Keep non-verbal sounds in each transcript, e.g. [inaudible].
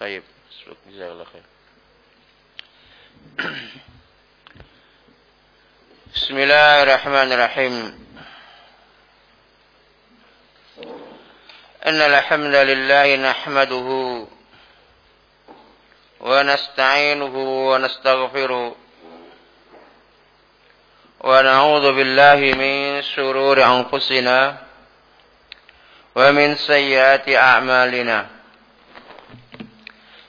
طيب جزاك الله خير. بسم الله الرحمن الرحيم. إن الحمد لله نحمده ونستعينه ونستغفره ونعوذ بالله من شرور أنفسنا ومن سيئات أعمالنا.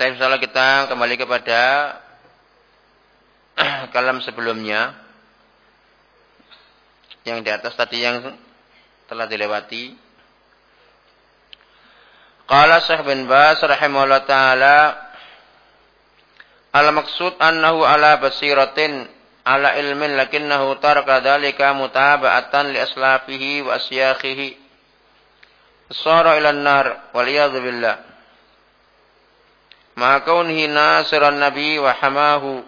Tapi misalnya kita kembali kepada [clears throat] kalam sebelumnya. Yang di atas tadi yang telah dilewati. Qala Syekh bin Bas rahimahullah taala al maksud annahu ala basiratin ala ilmin lakinnahu taraka dhalika mutaba'atan li aslafihi wa asyakhihi sara ila an-nar wal billah ma kaunihi nasiran nabi wa hamahu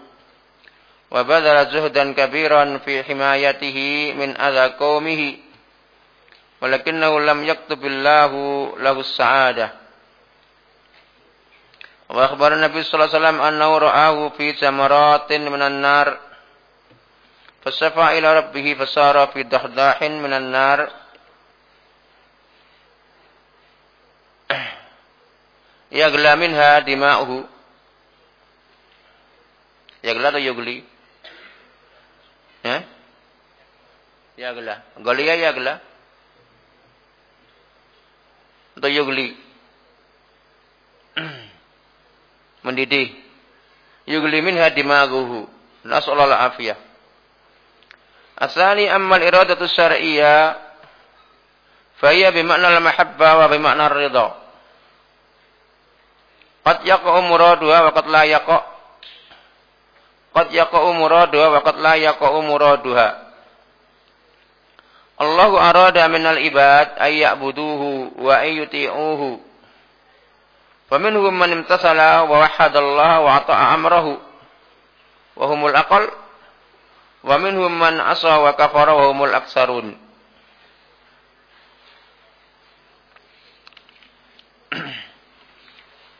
wa badala zuhdan kabiran fi himayatihi min adha qaumihi walakinnahu lam yaktubillahu lahu sa'adah wa akhbar nabi sallallahu alaihi wasallam annahu ra'ahu fi samaratin minan nar fasafa ila rabbih fasara fi dahdahin minan yagla minha dima'uhu. Yagla atau yugli? Ya yagla ya yagla atau yugli? [clears throat] Mendidih. Yugli minha dima'uhu. Nas'allahu afiyah asani ammal iradatu syar'iyyah hiya bima'na al-mahabbah wa bima'na ar-ridha Qad yaqa'u muraduha wa qad la yaqa' Qad yaqa'u muraduha wa qad la yaqa'u muraduha Allahu arada minal ibad ay ya'buduhu wa ay yuti'uhu. Faminhum man imtasala wa wahhada Allah wa ata'a amrahu. Wa humul aqal. Wa minhum man asa wa kafara wa humul aksarun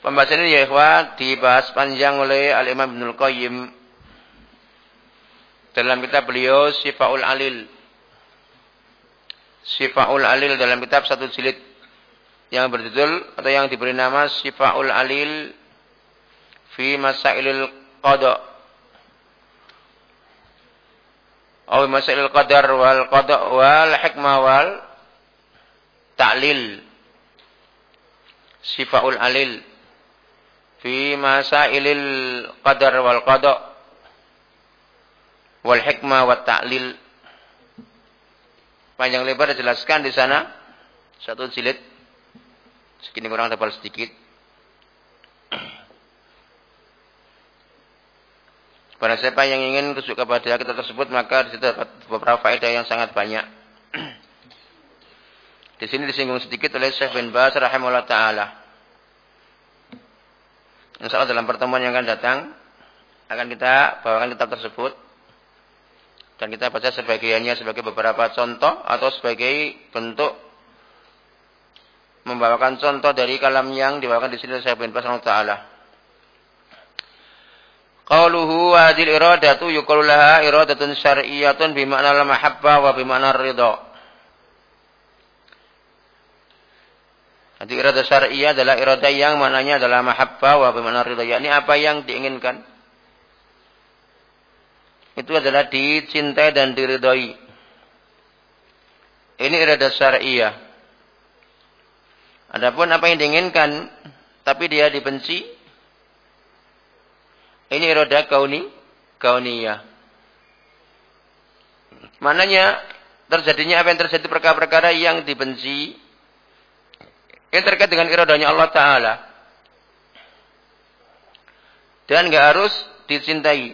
Pembahasan ini ya ikhwah dibahas panjang oleh Al-Imam Ibnul Qayyim dalam kitab beliau Sifaul Alil. Sifaul Alil dalam kitab satu jilid yang berjudul atau yang diberi nama Sifaul Alil fi Masailil Qada. Atau Masailil Qadar wal Qada wal Hikmah wal Ta'lil. Sifaul Alil fi masailil qadar wal qada wal hikmah wat ta'lil panjang lebar dijelaskan di sana satu jilid segini kurang tebal sedikit Pada siapa yang ingin kusuk kepada kita tersebut maka di situ beberapa faedah yang sangat banyak. di sini disinggung sedikit oleh Syekh bin Baz rahimahullah taala. Insya Allah dalam pertemuan yang akan datang akan kita bawakan kitab tersebut dan kita baca sebagiannya sebagai beberapa contoh atau sebagai bentuk membawakan contoh dari kalam yang dibawakan di sini saya bin Basrul Taala. Qauluhu hadil iradatu yuqalu laha iradatun syar'iyyatun bi ma'na al-mahabbah wa bi ma'na ridha. Jadi irada syariah adalah irada yang mananya adalah mahabbah wa bimana ridha. Yakni apa yang diinginkan. Itu adalah dicintai dan diridhoi. Ini irada syariah. Adapun apa yang diinginkan tapi dia dibenci. Ini irada kauni, kauniyah. Mananya terjadinya apa yang terjadi perkara-perkara yang dibenci yang terkait dengan iradanya Allah Ta'ala. dan enggak harus dicintai.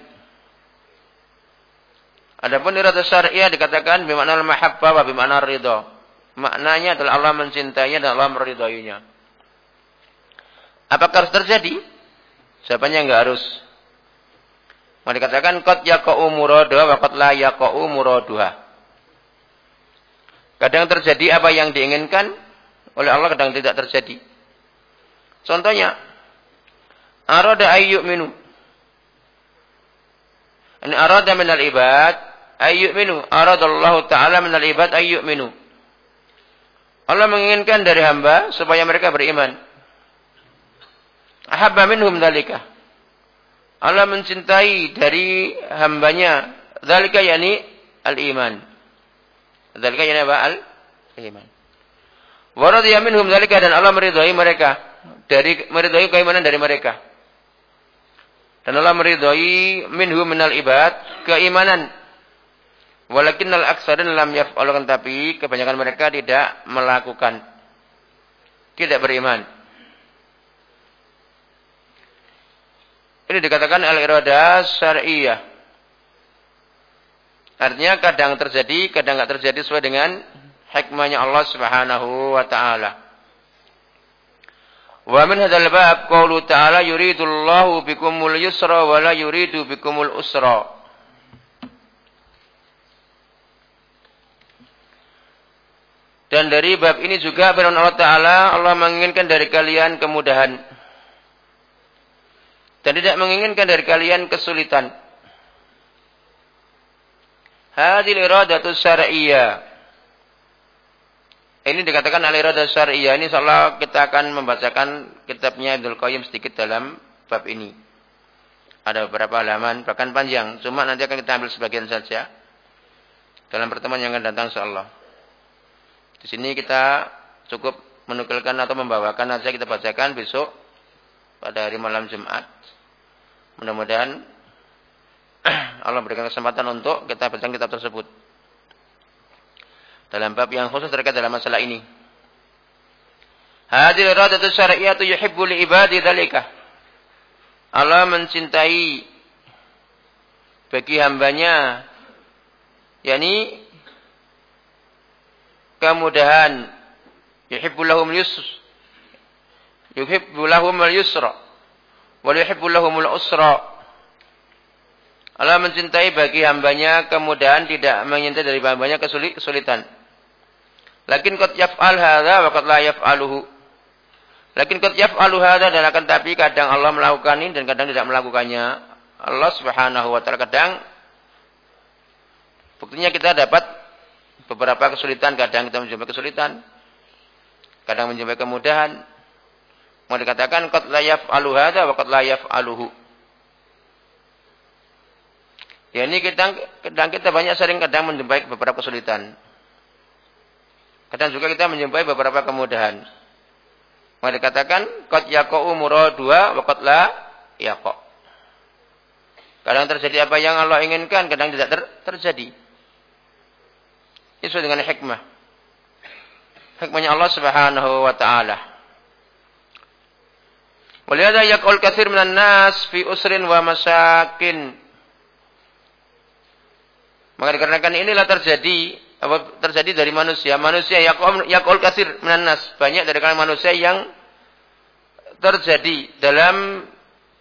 Adapun iradah syariah dikatakan bermakna mahabbah wa bermakna ridha. Maknanya adalah Allah mencintainya dan Allah meridainya. Apakah harus terjadi? Jawabannya enggak harus. Mau dikatakan qad yaqa'u muradaha wa qad la yaqa'u muradaha. Kadang terjadi apa yang diinginkan oleh Allah, kadang tidak terjadi. Contohnya, arada ayyuk minu. Ini arada minal ibad ayyuk minu. Arada Allah Ta'ala minal ibad ayyuk minu. Allah menginginkan dari hamba supaya mereka beriman. Ahabba minhum dalika. Allah mencintai dari hambanya. Dalika yani al-iman. Dalika yani apa? Al-iman. Waradiyah minhum dalika dan Allah meridhai mereka. Dari meridhai keimanan dari mereka. Dan Allah meridhai minhum minal ibad keimanan Walakin al aksarin lam yaf'alkan tapi kebanyakan mereka tidak melakukan. Tidak beriman. Ini dikatakan al-irada syariah. Artinya kadang terjadi, kadang tidak terjadi sesuai dengan hikmahnya Allah Subhanahu wa taala. Wa min hadzal bab qaulu ta'ala yuridullahu bikumul yusra wa la yuridu bikumul usra. Dan dari bab ini juga firman Allah Ta'ala, Allah menginginkan dari kalian kemudahan. Dan tidak menginginkan dari kalian kesulitan. Hadil iradatu syar'iyah. Ini dikatakan al-iradah syar'iyah. Ini insyaallah kita akan membacakan kitabnya Abdul Qayyim sedikit dalam bab ini. Ada beberapa halaman, bahkan panjang. Cuma nanti akan kita ambil sebagian saja. Dalam pertemuan yang akan datang insyaallah. Di sini kita cukup menukilkan atau membawakan saja kita bacakan besok pada hari malam Jumat. Mudah-mudahan [clears throat] Allah berikan kesempatan untuk kita baca kitab tersebut. Dalam bab yang khusus terkait dalam masalah ini. Hadil iradatu syar'iyyatu yuhibbu li ibadi dzalika. Allah mencintai bagi hambanya yakni kemudahan yuhibbu lahum yusr yuhibbu lahum al-yusra wa yuhibbu lahum al-usra Allah mencintai bagi hambanya kemudahan tidak mencintai dari hambanya kesulitan. Lakin qad yaf'al hadza wa qad la yaf'aluhu. Lakin qad yaf'alu hadza dan akan tapi kadang Allah melakukan ini dan kadang tidak melakukannya. Allah Subhanahu wa taala kadang buktinya kita dapat beberapa kesulitan, kadang kita menjumpai kesulitan, kadang menjumpai kemudahan. Mau dikatakan qad la yaf'alu hadza wa qad la yaf'aluhu. Ya ini kita kadang kita banyak sering kadang menjumpai beberapa kesulitan. Kadang juga kita menjumpai beberapa kemudahan. Mau dikatakan qad yaqa'u muradua wa qad la yaqa'. Kadang terjadi apa yang Allah inginkan, kadang tidak ter terjadi. Sesuai dengan hikmah. Hikmahnya Allah Subhanahu wa taala. Walihada yaqul katsir minan nas fi usrin wa masakin. Maka dikarenakan inilah terjadi apa terjadi dari manusia. Manusia yaqul yaqul katsir minan nas, banyak dari kalangan manusia yang terjadi dalam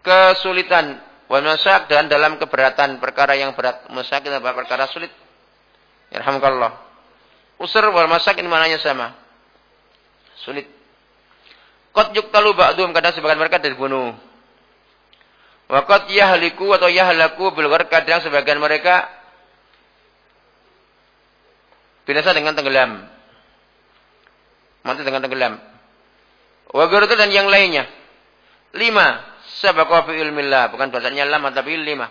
kesulitan wa masak dan dalam keberatan perkara yang berat. Masakin adalah perkara sulit. Yarhamukallah. Usr wal masak ini mananya sama. Sulit. Qad yuktalu ba'dhum kadang sebagian mereka dibunuh. Wa qad yahliku atau yahlaku bil kadang sebagian mereka binasa dengan tenggelam. Mati dengan tenggelam. Wa dan yang lainnya. Lima. Sabaqa fi ilmillah. Bukan bahasanya lama tapi lima.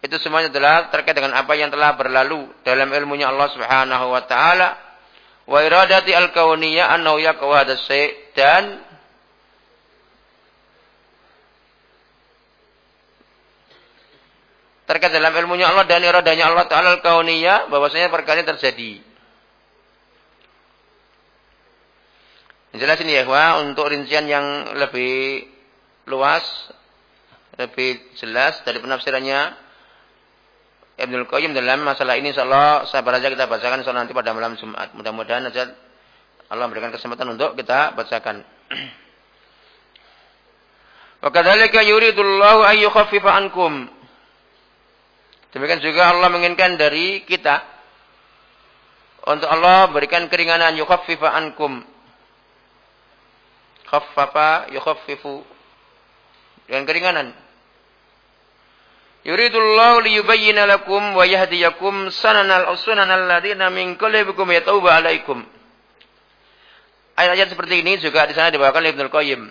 Itu semuanya adalah terkait dengan apa yang telah berlalu dalam ilmunya Allah Subhanahu wa taala. Wa iradati al-kauniyah annahu yaqwa dan terkait dalam ilmunya Allah dan iradanya Allah Ta'ala al-kauniyah bahwasanya perkara terjadi. Jelas ini ya, untuk rincian yang lebih luas lebih jelas dari penafsirannya Ibnul Qayyim dalam masalah ini insyaallah sabar aja kita bacakan insyaallah nanti pada malam Jumat. Mudah-mudahan aja Allah memberikan kesempatan untuk kita bacakan. [clears throat] Wa kadzalika yuridullahu ay yukhaffifa ankum. Demikian juga Allah menginginkan dari kita untuk Allah berikan keringanan yukhaffifa ankum. Khaffafa yukhaffifu dengan keringanan. Yuridullahu liyubayyana lakum wa yahdiyakum sananal usunanal ladzina min qablikum yatauba alaikum. Ayat-ayat seperti ini juga di sana dibawakan oleh Ibnu Qayyim.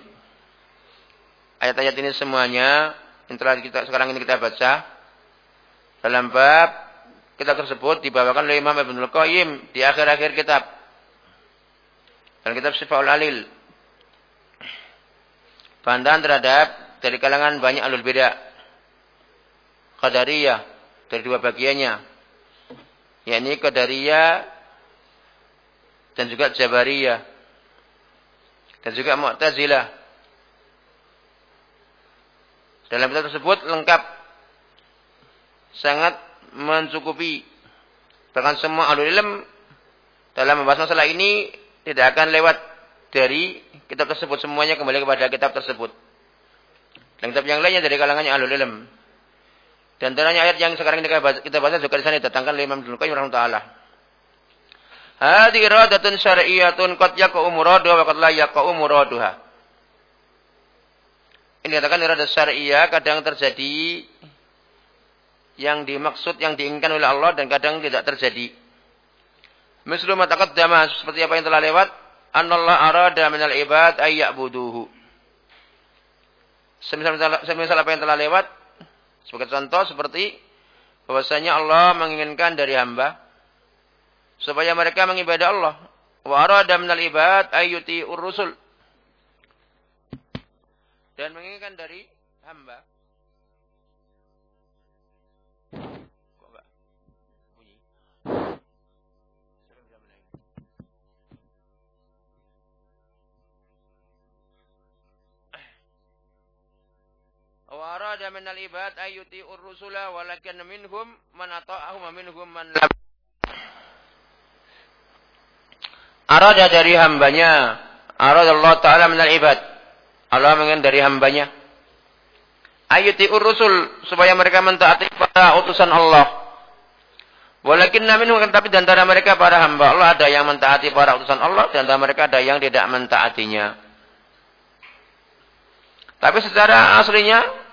Ayat-ayat ini semuanya yang telah kita sekarang ini kita baca dalam bab kita tersebut dibawakan oleh Imam Ibnu Qayyim di akhir-akhir kitab. Dan kitab Sifaul Alil. Bantahan terhadap dari kalangan banyak alul bidah Qadariyah dari dua bagiannya yakni Qadariyah dan juga Jabariyah dan juga Mu'tazilah dalam kitab tersebut lengkap sangat mencukupi bahkan semua ahli ilm dalam membahas masalah ini tidak akan lewat dari kitab tersebut semuanya kembali kepada kitab tersebut dan kitab yang lainnya dari kalangannya ahli ilm dan antaranya ayat yang sekarang kita baca, juga di sana didatangkan oleh Imam Ibnu Qayyim rahimahullah. Hadi iradatun syar'iyyatun qad yaqa'u muraduha wa qad la yaqa'u muraduha. Ini katakan iradat syar'iyyah kadang terjadi yang dimaksud yang diinginkan oleh Allah dan kadang tidak terjadi. Mislu ma taqaddama seperti apa yang telah lewat, anallah arada minal ibad ay ya'buduhu. Semisal, semisal apa yang telah lewat, sebagai contoh seperti bahwasanya Allah menginginkan dari hamba supaya mereka mengibadah Allah. Wa arada minal ibad ayyuti urrusul. Dan menginginkan dari hamba wa arada min al-ibad ayyuti ur-rusula walakin minhum man ata'ahum wa minhum man lam. Arada dari hambanya. Arada Allah Ta'ala min al-ibad Allah mengen dari hambanya. Ayyuti ur-rusul Supaya mereka mentaati para utusan Allah. Walakin minhum tapi di antara mereka para hamba Allah ada yang mentaati para utusan Allah dan antara mereka ada yang tidak mentaatinya. Tapi secara aslinya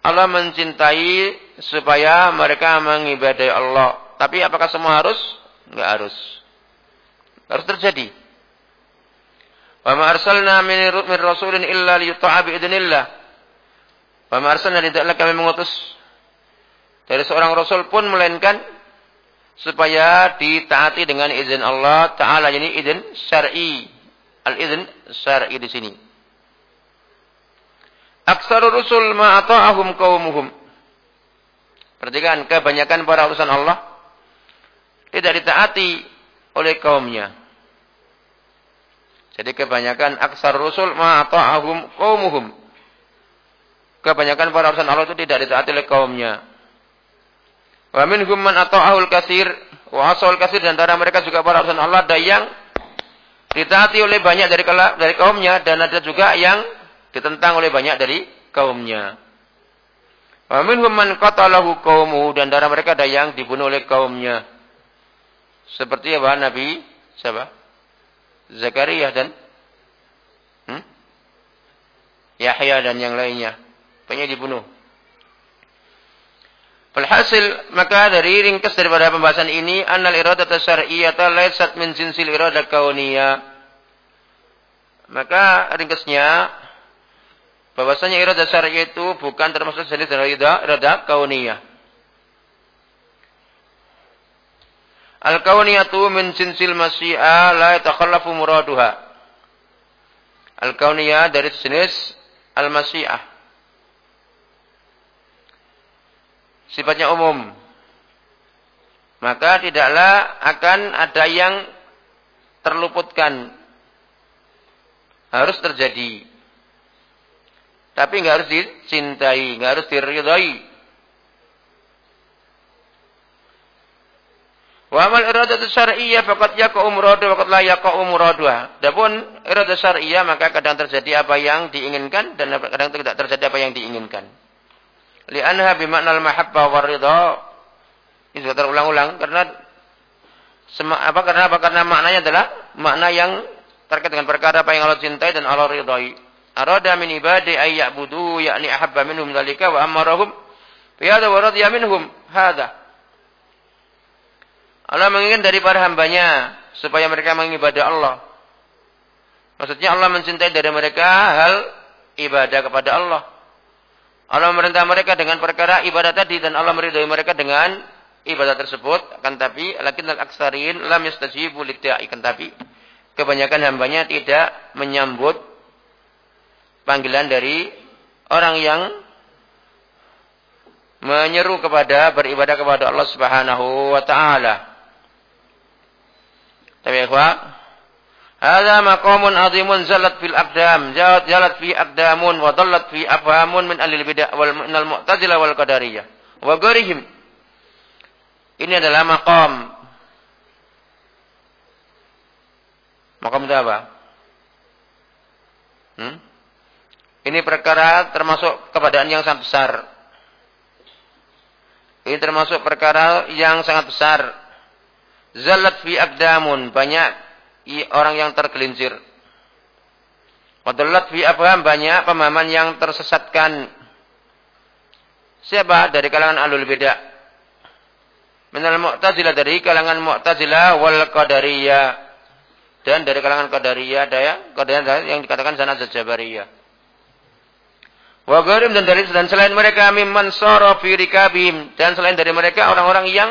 Allah mencintai supaya mereka mengibadai Allah. Tapi apakah semua harus? Enggak harus. Harus terjadi. Wa ma arsalna min rasulin illa liyuta'a bi idznillah. Wa ma arsalna tidaklah kami mengutus dari seorang rasul pun melainkan supaya ditaati dengan izin Allah taala ini izin syar'i. Al-izin syar'i di sini. Aksarul rusul ma'ata'ahum kaumuhum. Perhatikan, kebanyakan para utusan Allah tidak ditaati oleh kaumnya. Jadi kebanyakan aksar rusul ma'ata'ahum kaumuhum. Kebanyakan para utusan Allah itu tidak ditaati oleh kaumnya. Wa minhum man ata'ahul kasir wa asal kasir dan antara mereka juga para utusan Allah ada yang ditaati oleh banyak dari kaumnya dan ada juga yang ditentang oleh banyak dari kaumnya. Wa minhum man qatalahu dan darah mereka ada yang dibunuh oleh kaumnya. Seperti apa Nabi siapa? Zakaria dan hmm? Yahya dan yang lainnya. Banyak dibunuh. Alhasil maka dari ringkas daripada pembahasan ini annal iradat syar'iyyata laysat min jinsil iradat kauniyah. Maka ringkasnya bahwasanya iradah syar'i itu bukan termasuk jenis dari iradah kauniyah. Al-kauniyatu min jinsil masyi'a la yatakhallafu muraduha. Al-kauniyah dari jenis al-masyi'ah. Sifatnya umum. Maka tidaklah akan ada yang terluputkan. Harus terjadi. Tapi nggak harus dicintai, nggak harus diridhai. Wa amal iradatu syar'iyyah faqad yaqa'u muradu wa qad la yaqa'u muradu. Adapun iradah syar'iyyah maka kadang terjadi apa yang diinginkan dan kadang tidak terjadi apa yang diinginkan. Li'anha bimakna al-mahabbah war ridha. Ini sudah terulang-ulang karena apa karena apa karena maknanya adalah makna yang terkait dengan perkara apa yang Allah cintai dan Allah ridhai. Arada min ibadi ay ya'budu yakni ahabba minhum dzalika wa amarahum bi hadha wa radiya minhum hadha. Allah menginginkan dari para hambanya supaya mereka mengibadah Allah. Maksudnya Allah mencintai dari mereka hal ibadah kepada Allah. Allah memerintah mereka dengan perkara ibadah tadi dan Allah meridhai mereka dengan ibadah tersebut. Akan tapi lakin al-aksarin lam yastajibu lidda'i. Akan tapi kebanyakan hambanya tidak menyambut panggilan dari orang yang menyeru kepada beribadah kepada Allah Subhanahu wa taala. Tapi ikhwa, Hada maqamun azimun zalat fil aqdam, jalat jalat fi aqdamun wa dallat fi afhamun min alil bid'ah wal minal mu'tazilah wal qadariyah wa ghairihim. Ini adalah maqam. Maqam itu apa? Hmm? Ini perkara termasuk keadaan yang sangat besar. Ini termasuk perkara yang sangat besar Zalat fi akdamun. Banyak orang yang tergelincir. Wadallat fi afham. Banyak pemahaman yang tersesatkan. Siapa? Dari kalangan alul beda. Minal mu'tazilah dari kalangan mu'tazilah wal qadariyah. Dan dari kalangan qadariyah daya, qadariyah yang dikatakan sana jabariyah. Wa dan dari dan selain mereka mimman sara fi dan selain dari mereka orang-orang yang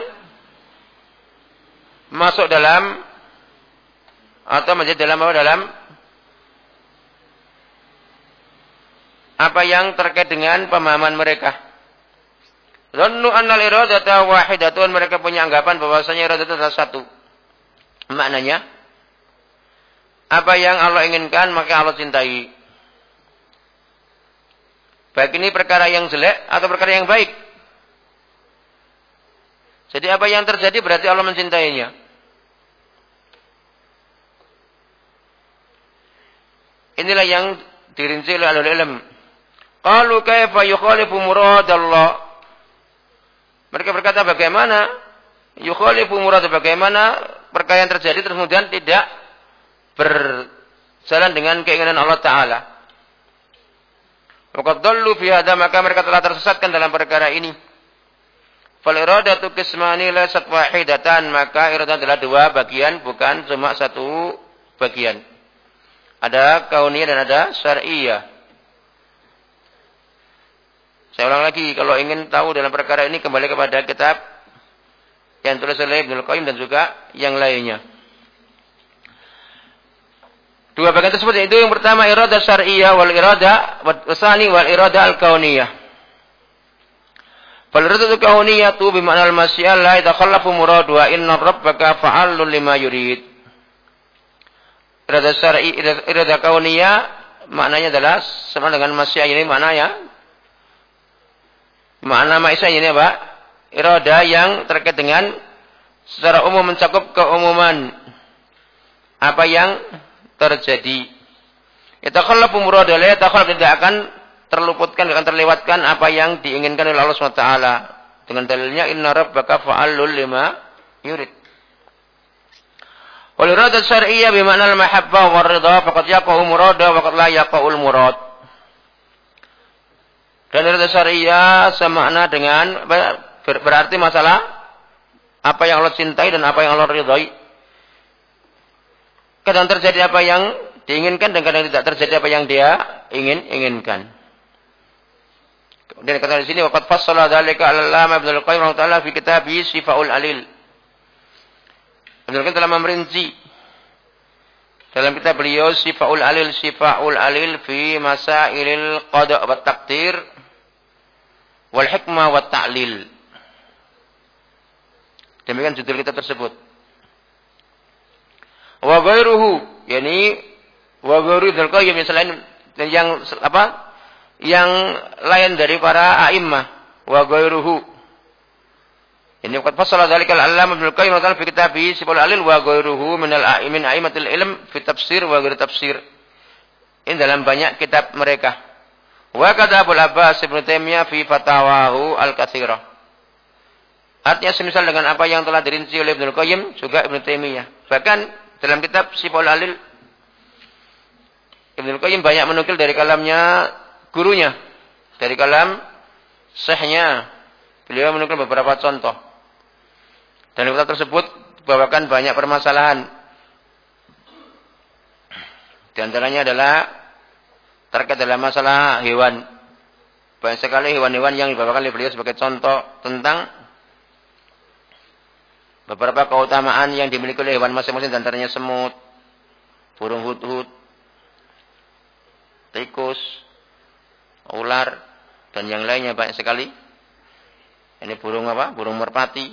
masuk dalam atau menjadi dalam apa dalam apa yang terkait dengan pemahaman mereka. Zannu annal iradata wahidatun mereka punya anggapan bahwasanya iradah adalah satu. Maknanya apa yang Allah inginkan maka Allah cintai. Baik ini perkara yang jelek atau perkara yang baik. Jadi apa yang terjadi berarti Allah mencintainya. Inilah yang dirinci oleh ahli ilm. Qalu kaifa yukhalifu muradallah? Mereka berkata bagaimana yukhalifu murad bagaimana perkara yang terjadi terus kemudian tidak berjalan dengan keinginan Allah taala. Dallu fi hadha maka mereka telah tersesatkan dalam perkara ini. Fal iradatu qismani laysat wahidatan maka iradah adalah dua bagian bukan cuma satu bagian. Ada kauniyah dan ada syariah. Saya ulang lagi, kalau ingin tahu dalam perkara ini kembali kepada kitab yang tulis oleh Ibnu Qayyim dan juga yang lainnya. Dua bagian tersebut yaitu yang pertama irada syariah wal irada wasani wal irada al kauniyah. Fal al kauniyah tu bi ma'na al masyiah la yatakhallafu muradu wa inna rabbaka fa'alun lima yurid. Irada syar'i, irada kauniyah maknanya adalah sama dengan masya ini maknanya. Makna masya ini apa? Irada yang terkait dengan secara umum mencakup keumuman apa yang terjadi. Yatakhallafu murada la yatakhallaf tidak akan terluputkan, akan terlewatkan apa yang diinginkan oleh Allah SWT. Dengan dalilnya inna rabbaka fa'alul lima yurid. Wal iradat syar'iyyah bimana al-mahabbah wa ridha faqad yaqa'u murada wa qad la yaqa'ul murad. Dan iradat syar'iyyah semakna dengan berarti masalah apa yang Allah cintai dan apa yang Allah ridhai. Kadang terjadi apa yang diinginkan dan kadang tidak terjadi apa yang dia ingin inginkan. Kemudian kata di sini waqad fassala dzalika al-Allama Ibnu Al-Qayyim rahimahullah fi kitabih Sifaul Alil. Abdul telah memerinci dalam kitab beliau Sifaul Alil Sifaul Alil fi Masailil Qada' wa Takdir wal Hikmah wa Ta'lil. Demikian judul kita tersebut. Wa ghairuhu, yakni wa ghairu dzal selain yang apa? yang lain dari para a'immah wa ghairuhu. Ini qad fasala dzalika al-Allamah Ibnu Qayyim fi kitabih Sibul Alil wa ghairuhu min al-a'imin a'immatil ilm fi tafsir wa ghairi tafsir. Ini dalam banyak kitab mereka. Wa kata Abu Abbas Ibnu Taimiyah fi fatawahu al-katsirah. Artinya semisal dengan apa yang telah dirinci oleh Ibnu Qayyim juga Ibnu Taimiyah. Bahkan dalam kitab Sibul Alil Ibnu Qayyim banyak menukil dari kalamnya gurunya, dari kalam syekhnya. Beliau menukil beberapa contoh. Dan kitab tersebut bawakan banyak permasalahan. Di antaranya adalah terkait dalam masalah hewan. Banyak sekali hewan-hewan yang dibawakan oleh beliau sebagai contoh tentang beberapa keutamaan yang dimiliki oleh hewan masing-masing antaranya semut, burung hut-hut, tikus, ular, dan yang lainnya banyak sekali. Ini burung apa? Burung merpati.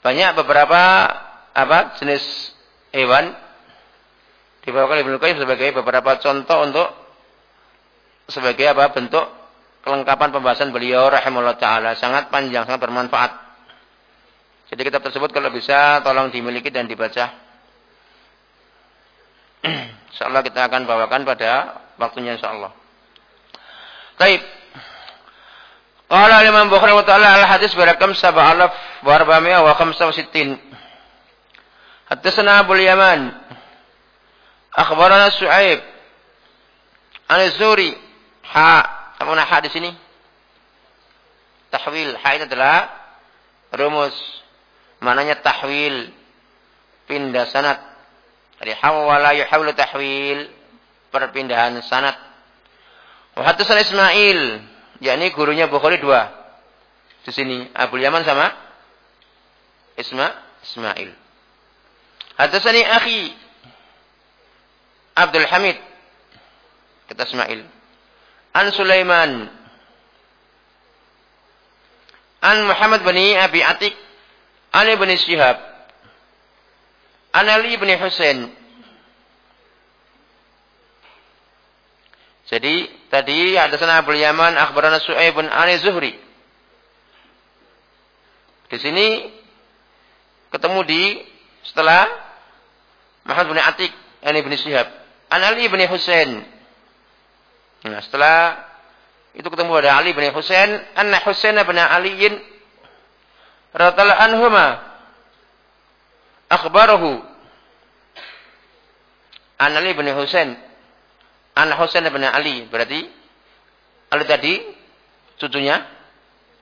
Banyak beberapa apa jenis hewan dibawakan Ibnu Qayyim sebagai beberapa contoh untuk sebagai apa bentuk kelengkapan pembahasan beliau rahimahullah taala sangat panjang sangat bermanfaat. Jadi kitab tersebut kalau bisa tolong dimiliki dan dibaca. [clears throat] insyaallah kita akan bawakan pada waktunya insyaallah. Baik. Qala Imam Bukhari wa ta'ala al hadis berakam sab'alaf wa arba'mi'a wa khamsa wa sittin. Haddatsana Abu Yaman. Akhbarana Su'aib. An Zuri. Ha. Apa ha di sini? Tahwil. Ha itu adalah rumus. Mananya tahwil. Pindah sanad. Dari hawala yuhawlu tahwil. Perpindahan sanad. Wa haddatsana Ismail yakni gurunya Bukhari dua. Di sini Abu Yaman sama Isma Ismail. Hadatsani akhi Abdul Hamid kata Ismail. An Sulaiman An Muhammad bin Abi Atik An Ibn Syihab An Ali bin Husain Jadi tadi ada sana Abu Yaman akhbarana Su'aib bin Ali Zuhri. Di sini ketemu di setelah Muhammad bin Atik ini bin Syihab. An Ali bin Husain. Nah, setelah itu ketemu ada Ali bin Husain, anna Husain bin Aliin radhiyallahu anhuma akhbarahu an Ali bin Husain Anak Husain bin Ali. Berarti Ali tadi cucunya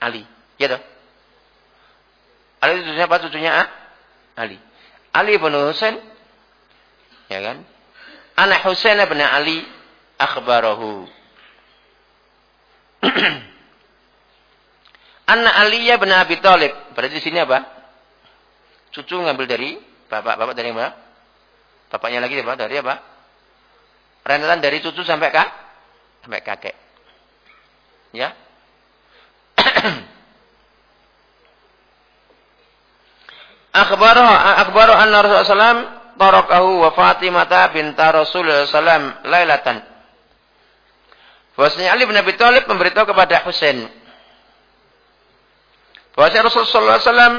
Ali. Ya toh? Ali itu siapa cucunya ah? Ali. Ali bin Husain. Ya kan? Anak Husain bin Ali akhbarahu. [clears throat] Anak Ali bin Abi Thalib. Berarti di sini apa? Cucu ngambil dari bapak. Bapak dari mana? Bapaknya lagi apa? Dari apa? Rentetan dari cucu sampai kak, sampai kakek. Ya. [clears throat] Akhbaru akhbaru anna Rasulullah sallam tarakahu wa Fatimah binta Rasulullah sallam lailatan. Bahwasanya Ali bin Abi Thalib memberitahu kepada Husain bahwasanya Rasulullah sallam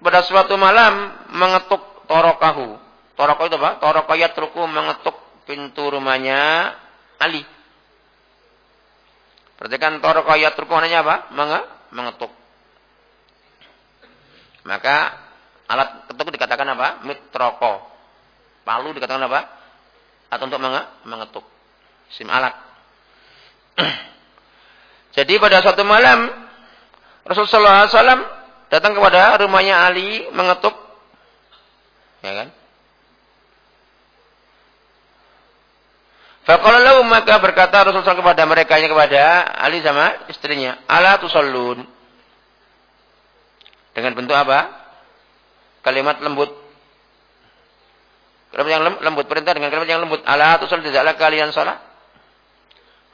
pada suatu malam mengetuk torokahu. Torokahu itu apa? Torokayat ruku mengetuk pintu rumahnya Ali. Perhatikan toroko yatruku maknanya apa? Menge mengetuk. Maka alat ketuk dikatakan apa? Mitroko. Palu dikatakan apa? Atau untuk menge mengetuk. Sim alat. [clears throat] Jadi pada suatu malam Rasulullah SAW datang kepada rumahnya Ali mengetuk, ya kan? Faqala maka berkata Rasulullah kepada mereka kepada Ali sama istrinya, "Ala tusallun?" Dengan bentuk apa? Kalimat lembut. Kalimat yang lembut perintah dengan kalimat yang lembut. Ala tusallun tidaklah kalian salat?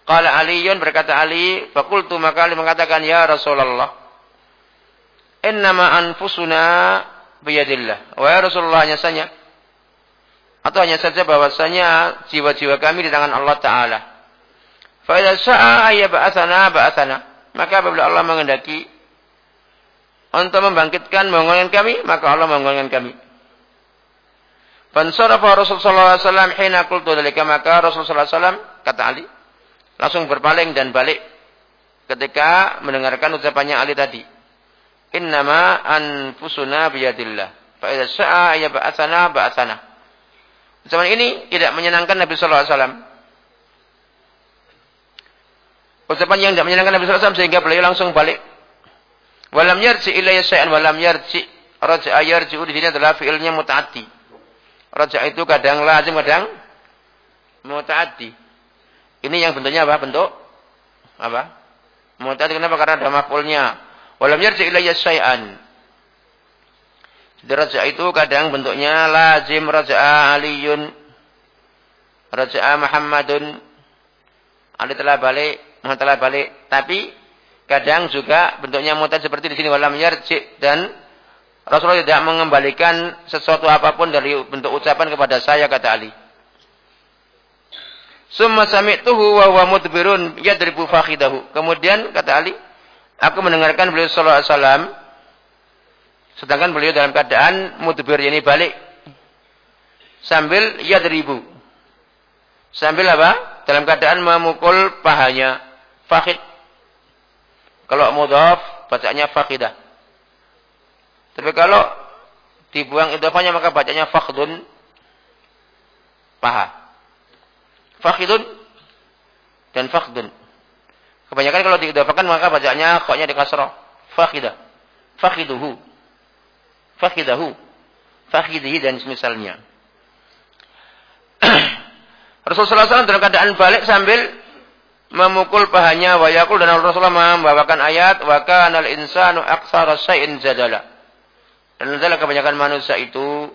Qala Aliyun berkata Ali, fakultu maka Ali mengatakan, "Ya Rasulullah, innama anfusuna biyadillah." Wahai Rasulullah hanya saja atau hanya saja bahwasanya jiwa-jiwa kami di tangan Allah Ta'ala. Fa idza syaa ba'atsana ba'atsana. Maka apabila Allah mengendaki untuk membangkitkan membangunkan kami, maka Allah membangunkan kami. Fansarafa Rasulullah SAW hina qultu dalika maka Rasulullah SAW kata Ali langsung berpaling dan balik ketika mendengarkan ucapannya Ali tadi. Innama anfusuna biyadillah. Fa idza syaa ya ba'atsana ba'atsana. Ucapan ini tidak menyenangkan Nabi sallallahu alaihi wasallam. Ucapan yang tidak menyenangkan Nabi sallallahu alaihi wasallam sehingga beliau langsung balik. Walam yarji ilayya syai'an walam yarji. Raja'a yarji'u di sini adalah fi'ilnya mutaati. Raja itu kadang lazim, kadang mutaati. Ini yang bentuknya apa? Bentuk apa? Mutaati kenapa? Karena ada maf'ulnya. Walam yarji ilayya syai'an. Jadi raja itu kadang bentuknya lazim raja aliyun. Raja Muhammadun. Ali telah balik, Muhammad telah balik. Tapi kadang juga bentuknya mutaati seperti di sini walam yarji dan Rasulullah tidak mengembalikan sesuatu apa pun dari bentuk ucapan kepada saya kata Ali. Summa sami'tuhu wa huwa mudbirun yadribu fakhidahu. Kemudian kata Ali, aku mendengarkan beliau sallallahu alaihi wasallam sedangkan beliau dalam keadaan mudbir ini balik sambil yadribu. Sambil apa? Dalam keadaan memukul pahanya fakhid. Kalau mudhaf bacanya fakhidah. Tapi kalau dibuang idofanya maka bacanya fakhdun paha. Fakhidun dan fakhdun. Kebanyakan kalau diidofakan maka bacanya koknya di kasroh. Fakhidah. Fakhiduhu. Fakhidahu. Fakhidihi dan semisalnya. [clears throat] Rasulullah SAW dalam keadaan balik sambil memukul pahanya wa yakul dan Rasulullah membawakan ayat wa kana al-insanu aktsara syai'in jadala. Dan adalah kebanyakan manusia itu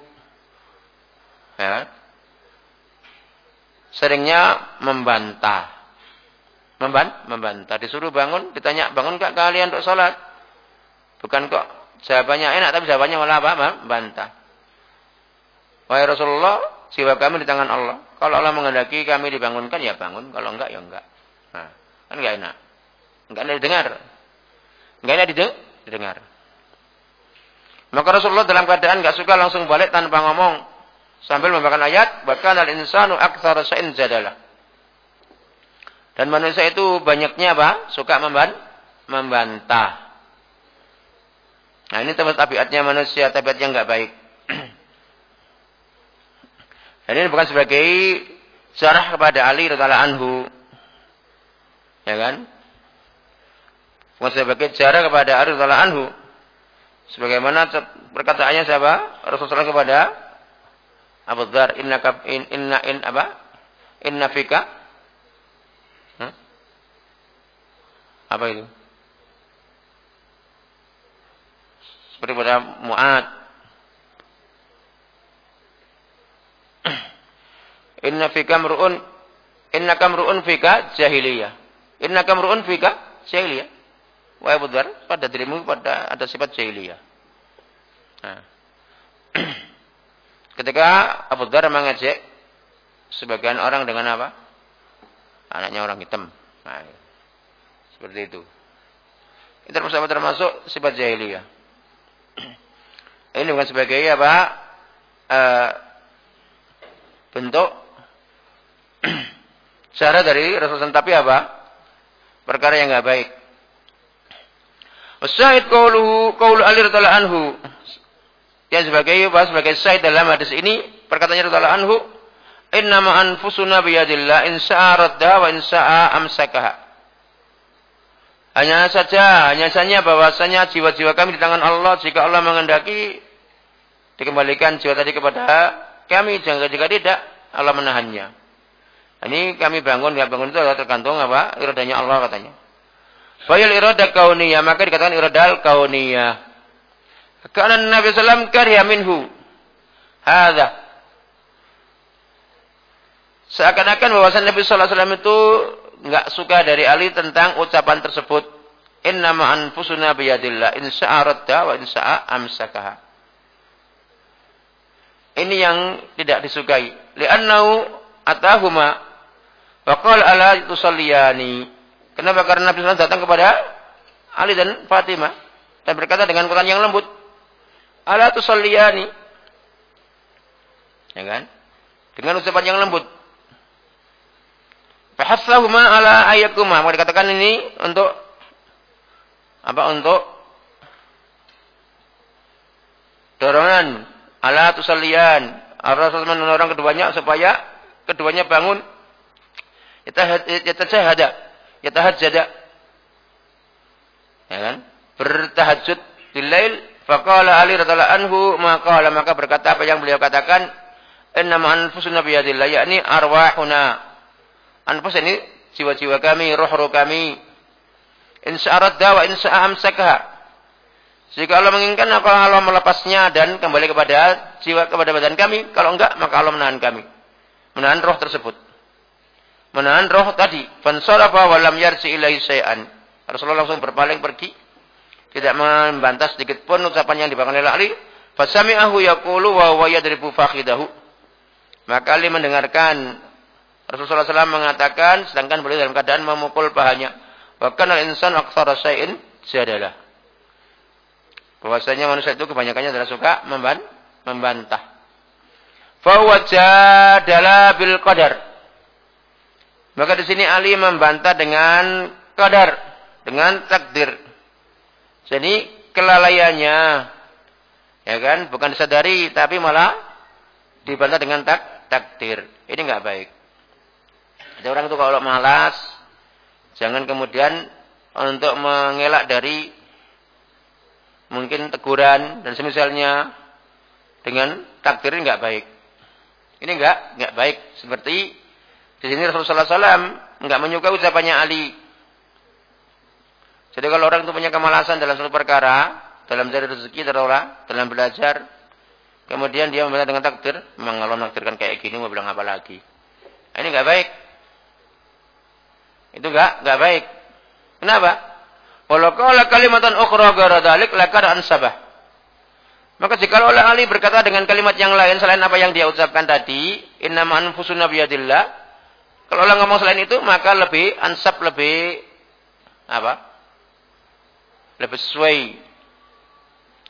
ya, seringnya membantah. Memban, membantah. Disuruh bangun, ditanya, bangun gak kalian untuk sholat? Bukan kok jawabannya enak, tapi jawabannya malah apa? Membantah. Wahai Rasulullah, jiwa kami di tangan Allah. Kalau Allah menghendaki kami dibangunkan, ya bangun. Kalau enggak, ya enggak. Nah, kan enggak enak. Enggak enak didengar. Enggak enak didengar. Maka Rasulullah dalam keadaan gak suka langsung balik tanpa ngomong sambil membacakan ayat, bahkan al insanu aktsara syai'in jadalah. Dan manusia itu banyaknya apa? Suka memban membantah. Nah, ini tempat tabiatnya manusia, tabiat yang enggak baik. [clears throat] Dan ini bukan sebagai syarah kepada Ali radhiyallahu anhu. Ya kan? Bukan sebagai syarah kepada Ali radhiyallahu anhu. Sebagaimana perkataannya siapa? Rasulullah kepada Abu Dzar, inna in, inna in apa? Inna fika hmm? Apa itu? Seperti pada Mu'ad. [clears throat] Inna fika mru'un Inna kamru'un fika jahiliyah. Inna kamru'un fika jahiliyah. Wahai Abu Dhar, pada dirimu pada ada sifat jahiliyah. Nah. [clears throat] Ketika Abu Dhar mengejek sebagian orang dengan apa? Anaknya orang hitam. Nah, seperti itu. Itu termasuk termasuk sifat jahiliyah. Ini bukan sebagai apa? E, bentuk [clears throat] cara dari Rasulullah tapi apa? Perkara yang enggak baik. Wasyahid qauluhu qaul Ali radhiyallahu anhu. Yang sebagai apa? Sebagai syahid dalam hadis ini perkataannya radhiyallahu anhu, "Innama anfusuna biyadillah in sa'a wa in sa'a amsakaha." Hanya saja, hanya saja bahwasanya jiwa-jiwa kami di tangan Allah. Jika Allah mengendaki, dikembalikan jiwa tadi kepada kami. Jika, jika tidak, Allah menahannya. Ini kami bangun, nggak bangun itu tergantung apa? Iradanya Allah katanya. Fayal irada kauniyah, maka dikatakan iradal kauniyah. Karena Nabi SAW karya minhu. Hada. Seakan-akan bahwasan Nabi SAW itu enggak suka dari Ali tentang ucapan tersebut. Inna ma'anfusuna biyadillah. Insa'a radda wa insa'a amsakaha. Ini yang tidak disukai. Li'annahu atahuma Wa qala ala tusalliyani. Kenapa? Karena Nabi SAW datang kepada Ali dan Fatimah dan berkata dengan Quran yang lembut, "Ala tusalliyani." Ya kan? Dengan ucapan yang lembut. Fahassahuma ala ayakuma. Mau dikatakan ini untuk apa? Untuk dorongan ala tusallian. Rasul menolong keduanya supaya keduanya bangun. Yatahajjada. Yatahajjada. Ya kan? Bertahajud di lail. Faqala Ali radhiyallahu anhu maka maka berkata apa yang beliau katakan innama anfusuna biyadillah yakni arwahuna anfus ini jiwa-jiwa kami, roh-roh kami. Insya Allah wa insya amsakha. Jika Allah menginginkan, maka Allah melepasnya dan kembali kepada jiwa kepada badan kami. Kalau enggak, maka Allah menahan kami. Menahan roh tersebut. Menahan roh tadi. Fansarafa walam yarsi ilahi sayan. Rasulullah langsung berpaling pergi. Tidak membantah sedikit pun ucapan yang dibangun oleh Ali. Fasami'ahu yakulu wa wa yadribu fakhidahu. Maka Ali mendengarkan Rasulullah SAW mengatakan, sedangkan beliau dalam keadaan memukul pahanya. Bahkan al-insan aktsara syai'in jadalah. Bahwasanya manusia itu kebanyakannya adalah suka memban membantah. Fahuwa jadala bil qadar. Maka di sini Ali membantah dengan qadar, dengan takdir. Jadi kelalaiannya ya kan bukan disadari tapi malah dibantah dengan tak takdir. Ini enggak baik. Ada orang itu kalau malas, jangan kemudian untuk mengelak dari mungkin teguran dan semisalnya dengan takdir ini enggak baik. Ini enggak enggak baik. Seperti di sini Rasulullah SAW enggak menyukai ucapannya Ali. Jadi kalau orang itu punya kemalasan dalam suatu perkara, dalam cari rezeki terolah, dalam belajar, kemudian dia membaca dengan takdir, memang menakdirkan kayak gini, mau bilang apa lagi? Ini enggak baik. Itu enggak enggak baik. Kenapa? Walau qala kalimatan ukhra ghara dzalik lakad ansabah. Maka jika oleh Ali berkata dengan kalimat yang lain selain apa yang dia ucapkan tadi, innama anfusuna biyadillah. Kalau orang ngomong selain itu, maka lebih ansab lebih apa? Lebih sesuai.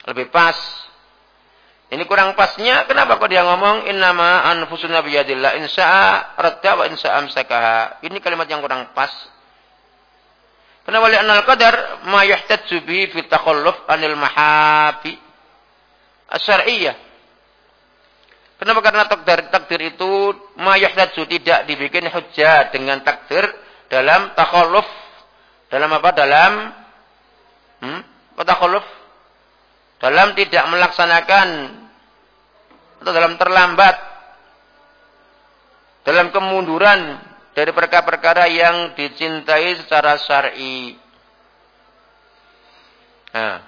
Lebih pas. Ini kurang pasnya. Kenapa kok dia ngomong innama anfusuna biyadillah insya'a radda wa insya'a amsakaha. Ini kalimat yang kurang pas. Kenapa li'annal qadar ma yuhtajju bihi fi anil mahabi asyariyah. Kenapa? Karena takdir, takdir itu mayahdaju tidak dibikin hujah dengan takdir dalam takhalluf dalam apa? Dalam hmm? takhalluf dalam tidak melaksanakan atau dalam terlambat dalam kemunduran dari perkara-perkara yang dicintai secara syar'i. Nah,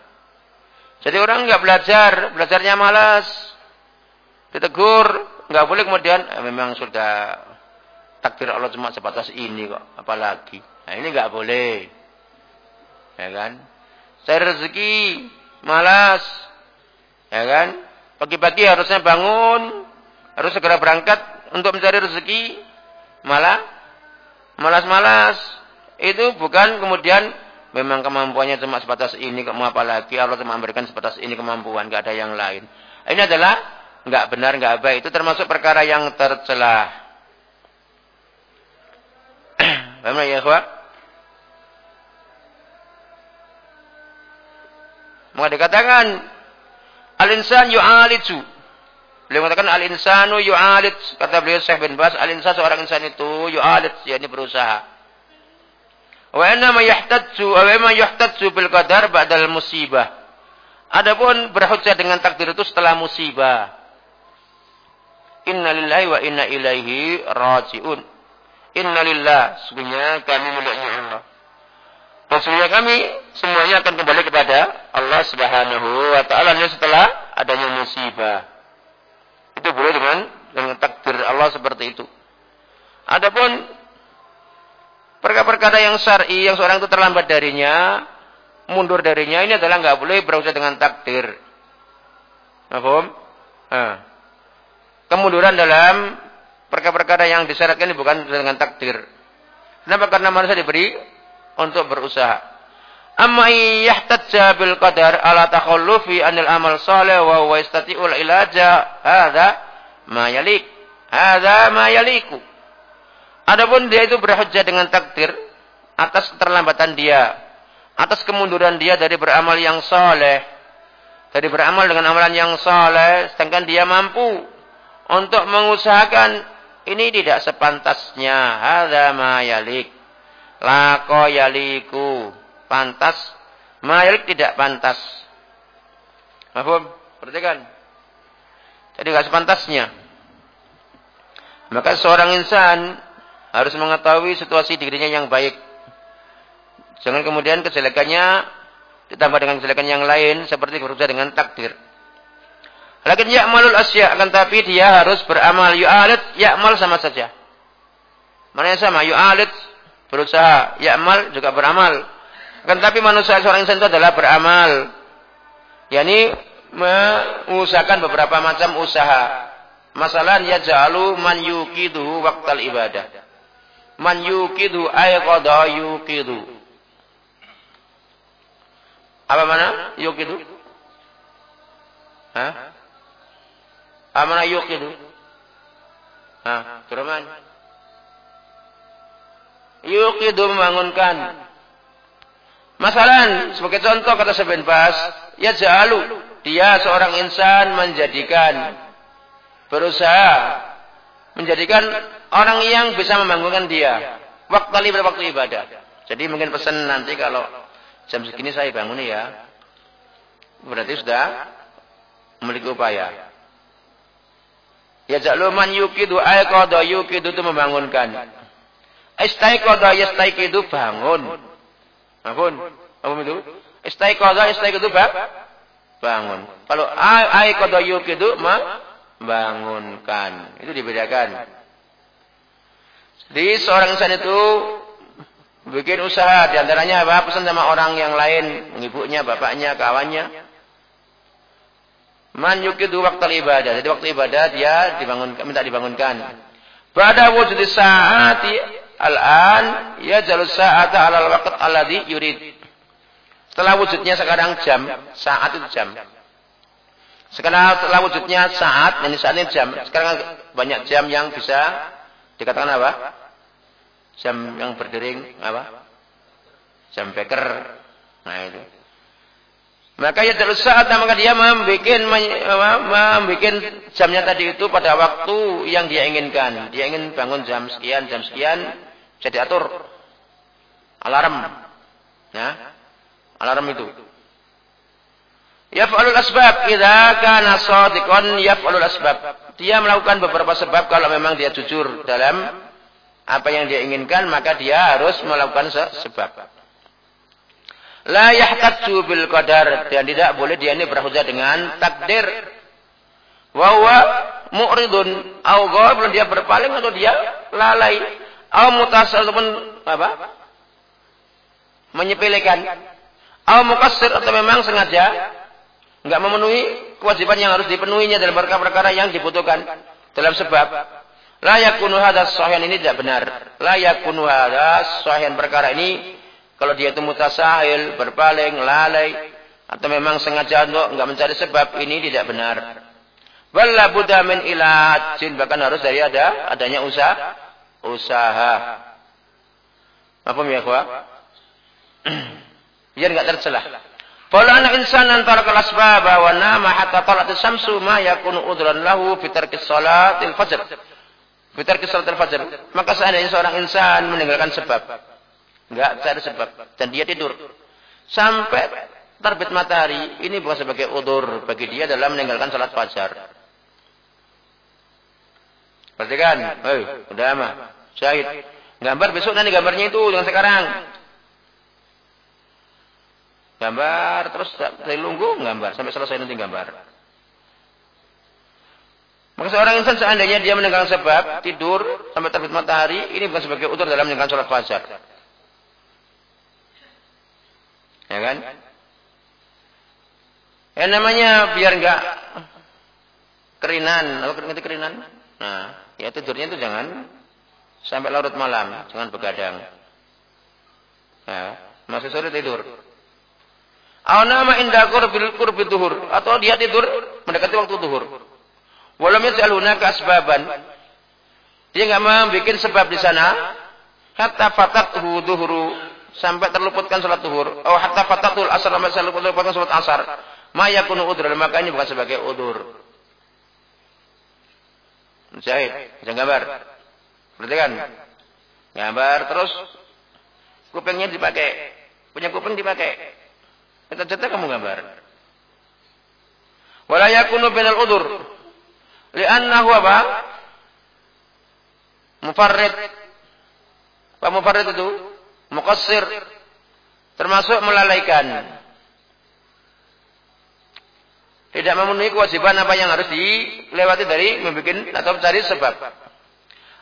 jadi orang nggak belajar, belajarnya malas, ditegur, nggak boleh kemudian eh, memang sudah takdir Allah cuma sebatas ini kok, apalagi. Nah ini nggak boleh, ya kan? Saya rezeki malas, ya kan? Pagi-pagi harusnya bangun, harus segera berangkat untuk mencari rezeki, malah malas-malas. Itu bukan kemudian Memang kemampuannya cuma sebatas ini, kok mau apa lagi? Allah cuma memberikan sebatas ini kemampuan, nggak ada yang lain. Ini adalah nggak benar, nggak baik. Itu termasuk perkara yang tercela. [clears throat] Paham ya, ikhwah? Mau dikatakan al-insan yu'aliju. Beliau mengatakan al-insanu yu'alid. Kata beliau Syekh bin Bas, al-insan seorang insan itu yu'alid, yakni berusaha. Wa innama yahtadzu wa ma yahtadzu bil qadar ba'dal musibah. Adapun berhujjah dengan takdir itu setelah musibah. Inna lillahi wa inna ilaihi raji'un. Inna lillah, sebenarnya kami miliknya Allah. Maksudnya kami semuanya akan kembali kepada Allah Subhanahu wa taala setelah adanya musibah. Itu boleh dengan dengan takdir Allah seperti itu. Adapun Perkara-perkara yang syar'i yang seorang itu terlambat darinya, mundur darinya ini adalah nggak boleh berusaha dengan takdir. Paham? Kemunduran dalam perkara-perkara yang disyaratkan ini bukan dengan takdir. Kenapa? Karena manusia diberi untuk berusaha. Amma yahtajja bil qadar ala takhallufi anil amal salih wa huwa yastati'ul ilaja hadza ma yalik. Hadza ma yaliku. Adapun dia itu berhujjah dengan takdir atas keterlambatan dia, atas kemunduran dia dari beramal yang saleh, dari beramal dengan amalan yang saleh, sedangkan dia mampu untuk mengusahakan ini tidak sepantasnya. Hadza ma yalik. Lako yaliku pantas, mayalik tidak pantas. Mahfum? Perhatikan. Jadi tidak sepantasnya. Maka seorang insan harus mengetahui situasi dirinya yang baik. Jangan kemudian kejelekannya ditambah dengan kejelekan yang lain seperti berusaha dengan takdir. Lakin ya'malul asya akan tapi dia harus beramal yu'alid ya'mal sama saja. Mana yang sama? Yu'alid berusaha, ya'mal juga beramal. Akan tapi manusia seorang insan itu adalah beramal. yakni mengusahakan beberapa macam usaha. Masalah ya jalu man yukidu waktal ibadah. Man yukidu ay qada yukidu. Apa mana? Yukidu? Hah? Apa mana yukidu? Hah, Turman. Yukidu membangunkan. Masalah sebagai contoh kata Ibn Bas, ya jalu dia seorang insan menjadikan berusaha menjadikan orang yang bisa membangunkan dia waktu pada waktu ibadah. Jadi mungkin pesan nanti kalau jam segini saya bangun ya, berarti sudah memiliki upaya. Ya jalu man yukidu ay qada yukidu itu membangunkan. Istaiqadha yastaiqidu bangun. Bangun. Apa itu? Istaiqadha istaiqidu bab bangun. Kalau aiqadha yuqidu bangunkan. Itu dibedakan. Jadi seorang insan itu bikin usaha di antaranya apa? Pesan sama orang yang lain, ibunya, bapaknya, kawannya. Man yukidu waktu ibadah. Jadi waktu ibadah dia dibangunkan, minta dibangunkan. Pada wujud saati Al-an jalus sa'ata alal waqt alladhi yurid. Setelah wujudnya sekarang jam, saat itu jam. Sekarang setelah wujudnya saat, ini saat ini jam. Sekarang banyak jam yang bisa dikatakan apa? Jam yang berdering apa? Jam beker. Nah itu. Maka ya jalus saat maka dia membuat membuat jamnya tadi itu pada waktu yang dia inginkan. Dia ingin bangun jam sekian, jam sekian, bisa diatur. Alarm. Ya. Alarm itu. Yaf'alul asbab. Idza kana shadiqan yaf'alul asbab. Dia melakukan beberapa sebab kalau memang dia jujur dalam apa yang dia inginkan, maka dia harus melakukan sebab. La yahtaju bil qadar dan tidak boleh dia ini berhujah dengan takdir. Wa huwa mu'ridun au dia berpaling atau dia lalai Au mutas ataupun apa? Menyepelekan. Au mukassir atau memang sengaja enggak memenuhi kewajiban yang harus dipenuhinya dalam perkara-perkara yang dibutuhkan dalam sebab la yakunu hadas sahihan ini tidak benar. La yakunu hadas sahihan perkara ini kalau dia itu mutasahil, berpaling, lalai atau memang sengaja untuk enggak mencari sebab ini tidak benar. Walla buddha min ilajin bahkan harus dari ada adanya usaha usaha. Apa ya, kuah? [clears throat] Biar enggak tercelah. Kalau anak insan antara kelas baba wa nama hatta talat samsu ma yakunu udran lahu fi tarki salatil fajr. Fi tarki salatil fajr. Maka seandainya seorang insan meninggalkan sebab. Enggak cari sebab dan dia tidur sampai terbit matahari, ini bukan sebagai udur bagi dia dalam meninggalkan salat fajar. Perhatikan. Hei, udah mah. Syahid. Gambar besok nanti gambarnya itu jangan sekarang. Gambar terus saya lunggu gambar sampai selesai nanti gambar. Maka seorang insan seandainya dia meninggalkan sebab tidur sampai terbit matahari, ini bukan sebagai utur dalam meninggalkan sholat fajar. Ya kan? Ya namanya biar enggak kerinan, apa ngerti kerinan? Nah, Ya tidurnya itu jangan sampai larut malam, jangan begadang. Ya, masih sore tidur. Aw nama indah qurbil qurbi duhur atau dia tidur mendekati waktu duhur. Walam yaj'al hunaka asbaban. Dia enggak membuat sebab di sana hatta fatatuhu duhuru sampai terluputkan salat duhur. Oh hatta fatatul asar sampai terluputkan salat asar. Ma yakunu udur maka ini bukan sebagai udur. Mujahid, jangan gambar. Perhatikan. Gambar terus kupingnya dipakai. Punya kuping dipakai. Kita cetak kamu gambar. Wala yakunu binal udur. Li'annahu apa? Mufarrid. Apa mufarrid itu? Muqassir. Termasuk melalaikan. Tidak memenuhi kewajiban apa yang harus dilewati dari membuat atau cari sebab.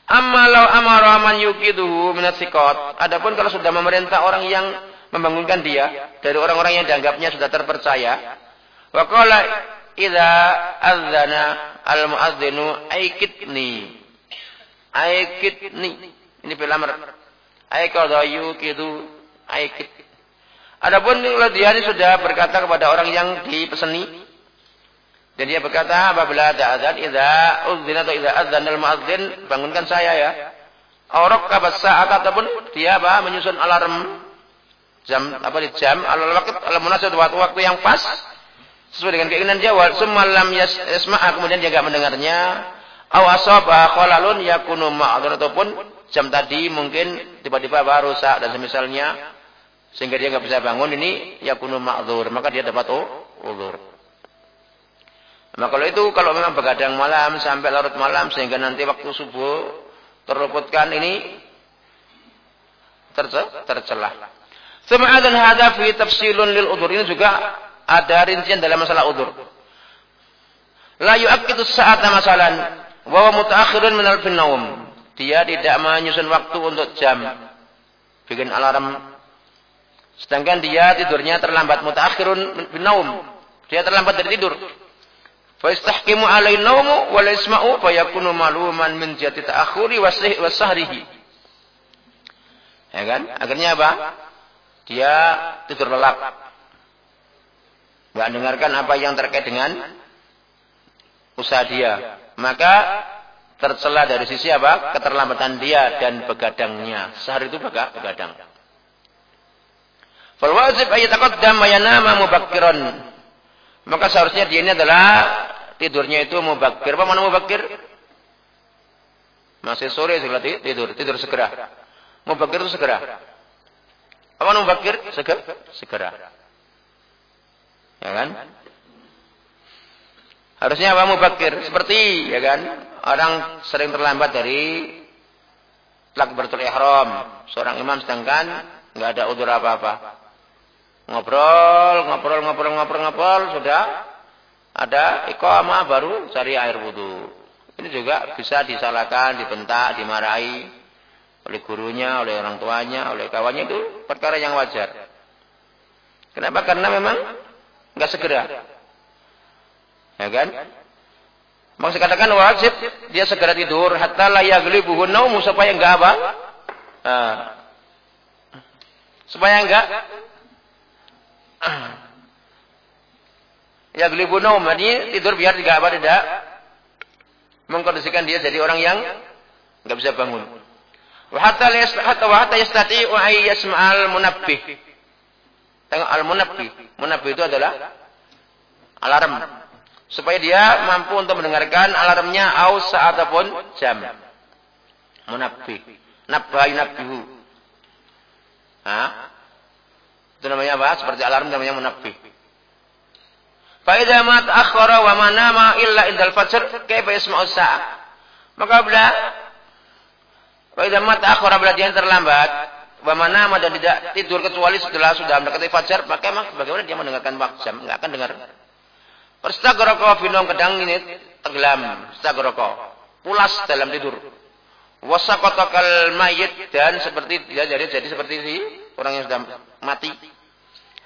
Amma law amara man yuqiduhu minat sikot. Adapun kalau sudah memerintah orang yang membangunkan dia dari orang-orang yang dianggapnya sudah terpercaya. Wa qala idza adzana al muadzinu aikitni. Aikitni. Ini film amr. Aikadha yuqidu aikit. Adapun kalau dia ini sudah berkata kepada orang yang dipeseni dan dia berkata apabila ada azan idza udzina atau idza adzana al muadzin bangunkan saya ya. Aurok kabat saat ataupun dia apa menyusun alarm. Jam apa di jam alal waktu al munasab waktu-waktu yang pas. Sesuai dengan keinginan dia wal semalam yasma kemudian dia enggak mendengarnya. Aw asaba qalalun yakunu ma'dzur ataupun jam tadi mungkin tiba-tiba baru rusak dan semisalnya sehingga dia enggak bisa bangun ini yakunu ma'dzur maka dia dapat ulur Nah kalau itu kalau memang begadang malam sampai larut malam sehingga nanti waktu subuh terluputkan ini tercelah. Sema'adan hadha fi tafsilun lil udur. Ini juga ada rincian dalam masalah udur. La yu'akkidu sa'ata masalan. Wa mutaakhirun min naum. Dia tidak menyusun waktu untuk jam. Bikin alarm. Sedangkan dia tidurnya terlambat. Mutaakhirun bin naum. Dia terlambat dari tidur. Fa istahkimu naumu wa isma'u fa yakunu maluman min jati ta'akhuri wa sahrihi. Ya kan? Akhirnya apa? dia tidur lelap. Tidak dengarkan apa yang terkait dengan usaha dia. Maka tercela dari sisi apa? Keterlambatan dia dan begadangnya. Sehari itu begadang. Fal wajib ayataqaddam wa yanama mubakkiran. Maka seharusnya dia ini adalah tidurnya itu mubakir. Apa mana mubakir? Masih sore segera tidur, tidur segera. Mubakir itu segera. Apa mubakir? Segera. Segera. Ya kan? Harusnya apa mubakir? Seperti ya kan? Orang sering terlambat dari takbiratul ihram. Seorang imam sedangkan nggak ada udur apa-apa. Ngobrol, ngobrol, ngobrol, ngobrol, ngobrol, sudah ada iqamah baru cari air wudhu. Ini juga bisa disalahkan, dibentak, dimarahi oleh gurunya, oleh orang tuanya, oleh kawannya itu perkara yang wajar. Kenapa? Karena memang nggak segera. Ya kan? Maksud katakan wajib dia segera tidur hatta la yaghlibuhu naumu supaya enggak apa? Nah, supaya enggak yaghlibu naum ini tidur biar tidak apa tidak mengkondisikan dia jadi orang yang enggak bisa bangun. Wa hatta. Tengok al munabbih. Munabbih itu adalah alarm. Supaya dia mampu untuk mendengarkan alarmnya aus ataupun jam. Munabbih. Nabba yunabbihu. Hah? Itu namanya apa? Seperti alarm namanya munabbih. Fa idza mat akhara wa manama illa indal fajr kaifa yasma'u sa'ah? Maka bila Wa idza mata akhara bila dia terlambat, wa mana dan tidak tidur kecuali setelah sudah mendekati fajar, maka emang bagaimana dia mendengarkan waktu jam? Enggak akan dengar. Perstagroko binom kedang ini tenggelam, stagroko. Pulas dalam tidur. Wasaqatakal mayit dan seperti dia jadi jadi seperti si orang yang sudah mati.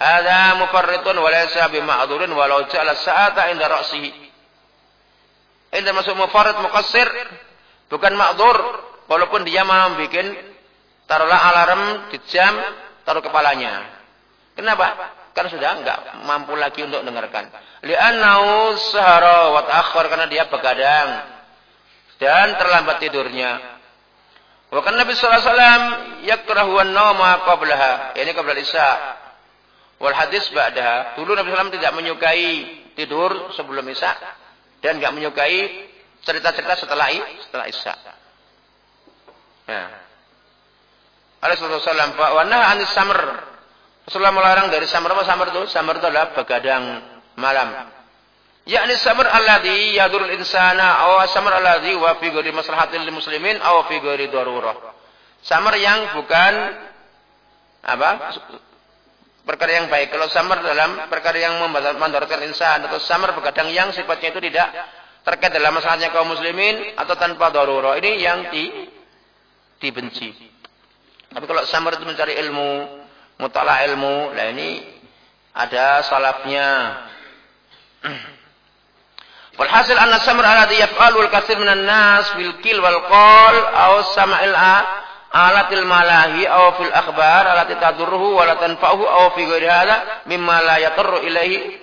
Ada mufarritun wa laysa bima'dhurin walau ja'ala sa'ata inda ra'sihi. Ini masuk mufarrit muqassir bukan ma'dzur Walaupun dia mau bikin taruhlah alarm di jam taruh kepalanya. Kenapa? Karena sudah enggak mampu lagi untuk dengarkan. Li'annau sahara wa ta'akhir karena dia begadang dan terlambat tidurnya. Wa kan Nabi sallallahu alaihi wasallam yakrahu an-nawma qablaha, ini qabla isya. Wal hadis ba'daha. Dulu Nabi sallallahu tidak menyukai tidur sebelum isya dan enggak menyukai cerita-cerita setelah setelah isya. Ya. Alaihissalam wasallam wa anis samr Rasulullah melarang dari samar apa samar itu? Samar itu adalah begadang malam. Yakni samar alladhi yadurul insana aw samar alladhi wa fi ghairi maslahatil muslimin aw fi ghairi darurah. Samar yang bukan apa? Perkara yang baik. Kalau samar dalam perkara yang membatalkan insan atau samar begadang yang sifatnya itu tidak terkait dalam masalahnya kaum muslimin atau tanpa darurah. Ini yang di dibenci. Tapi kalau samar itu mencari ilmu, mutala ilmu. Nah ini ada salafnya. [clears throat] Walhasil anna samr alladhi yaf'alu al-katsir minan nas bil kil wal qal aw sama'il alatil malahi aw fil akhbar allati tadurruhu wa la tanfa'uhu aw fi ghairi hadha mimma la yatarru ilaihi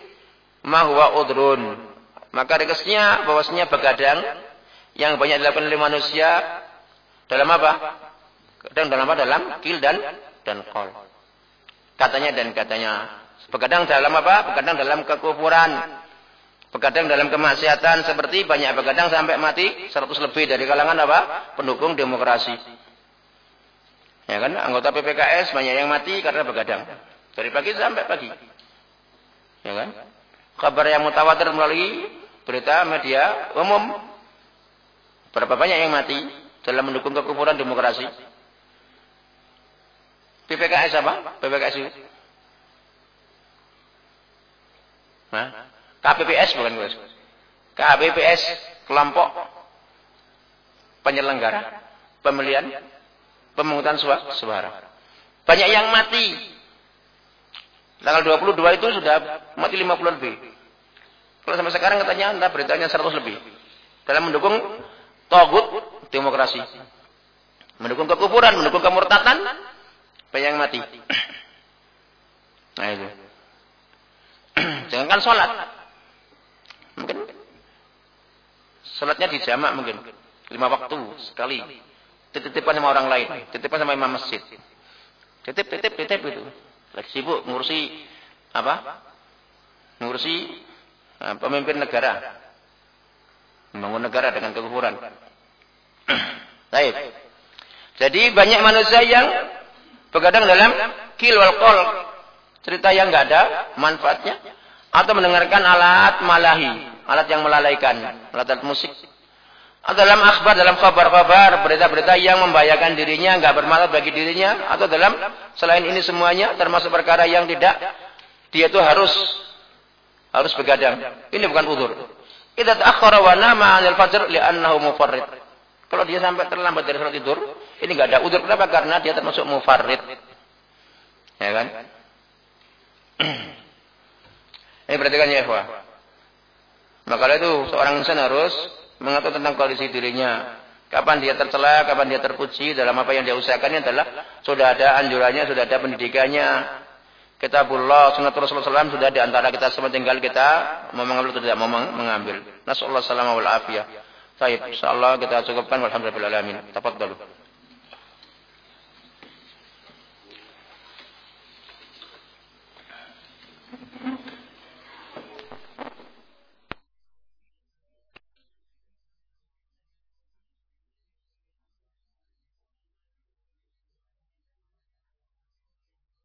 ma huwa udrun. Maka rekesnya bahwasanya begadang yang banyak dilakukan oleh manusia dalam apa? Kadang dalam apa? Dalam kil dan dan qol katanya dan katanya. Begadang dalam apa? Begadang dalam kekufuran. Begadang dalam kemaksiatan seperti banyak begadang sampai mati 100 lebih dari kalangan apa? Pendukung demokrasi. Ya kan? Anggota PPKS banyak yang mati karena begadang. Dari pagi sampai pagi. Ya kan? Kabar yang mutawatir melalui berita media umum. Berapa banyak yang mati dalam mendukung kekufuran demokrasi? PPKS apa? PPKS itu. Nah, KPPS bukan guys. KPPS kelompok penyelenggara pemilihan pemungutan suara. Banyak yang mati. Tanggal 22 itu sudah mati 50 lebih. Kalau sampai sekarang katanya entah beritanya 100 lebih. Dalam mendukung togut demokrasi. Mendukung kekufuran, mendukung kemurtatan, yang mati. [clears throat] Nah itu. [clears throat] Jangankan sholat. Mungkin sholatnya di jamak mungkin. Lima waktu sekali. Titipan sama orang lain. Titipan sama imam masjid. Titip, titip, titip itu. Lagi sibuk ngurusi apa? Ngurusi nah, pemimpin negara. Membangun negara dengan kekufuran. [clears throat] Baik. Jadi banyak manusia yang Begadang dalam kil wal qol. Cerita yang enggak ada manfaatnya. Atau mendengarkan alat malahi. Alat yang melalaikan. Alat-alat musik. Atau dalam akhbar, dalam kabar-kabar, berita-berita yang membahayakan dirinya, enggak bermanfaat bagi dirinya. Atau dalam selain ini semuanya, termasuk perkara yang tidak, dia itu harus harus begadang. Ini bukan udur. Ta'akhkhara wa nama 'anil fajr mufarrid. Kalau dia sampai terlambat dari salat tidur, ini nggak ada udur. Kenapa? Karena dia termasuk mufarrid. Ya kan? [clears throat] Ini perhatikan ya, Ikhwah. Maka itu seorang insan harus mengatur tentang kondisi dirinya. Kapan dia tercela, kapan dia terpuji dalam apa yang dia usahakan adalah sudah ada anjurannya, sudah ada pendidikannya. Kitabullah, sunnah Rasulullah SAW sudah di antara kita semua tinggal kita mau mengambil atau tidak mau mengambil. Nasallahu alaihi wasallam wal afiyah. Baik, insyaallah kita cukupkan walhamdulillah alamin. Tafadhalu.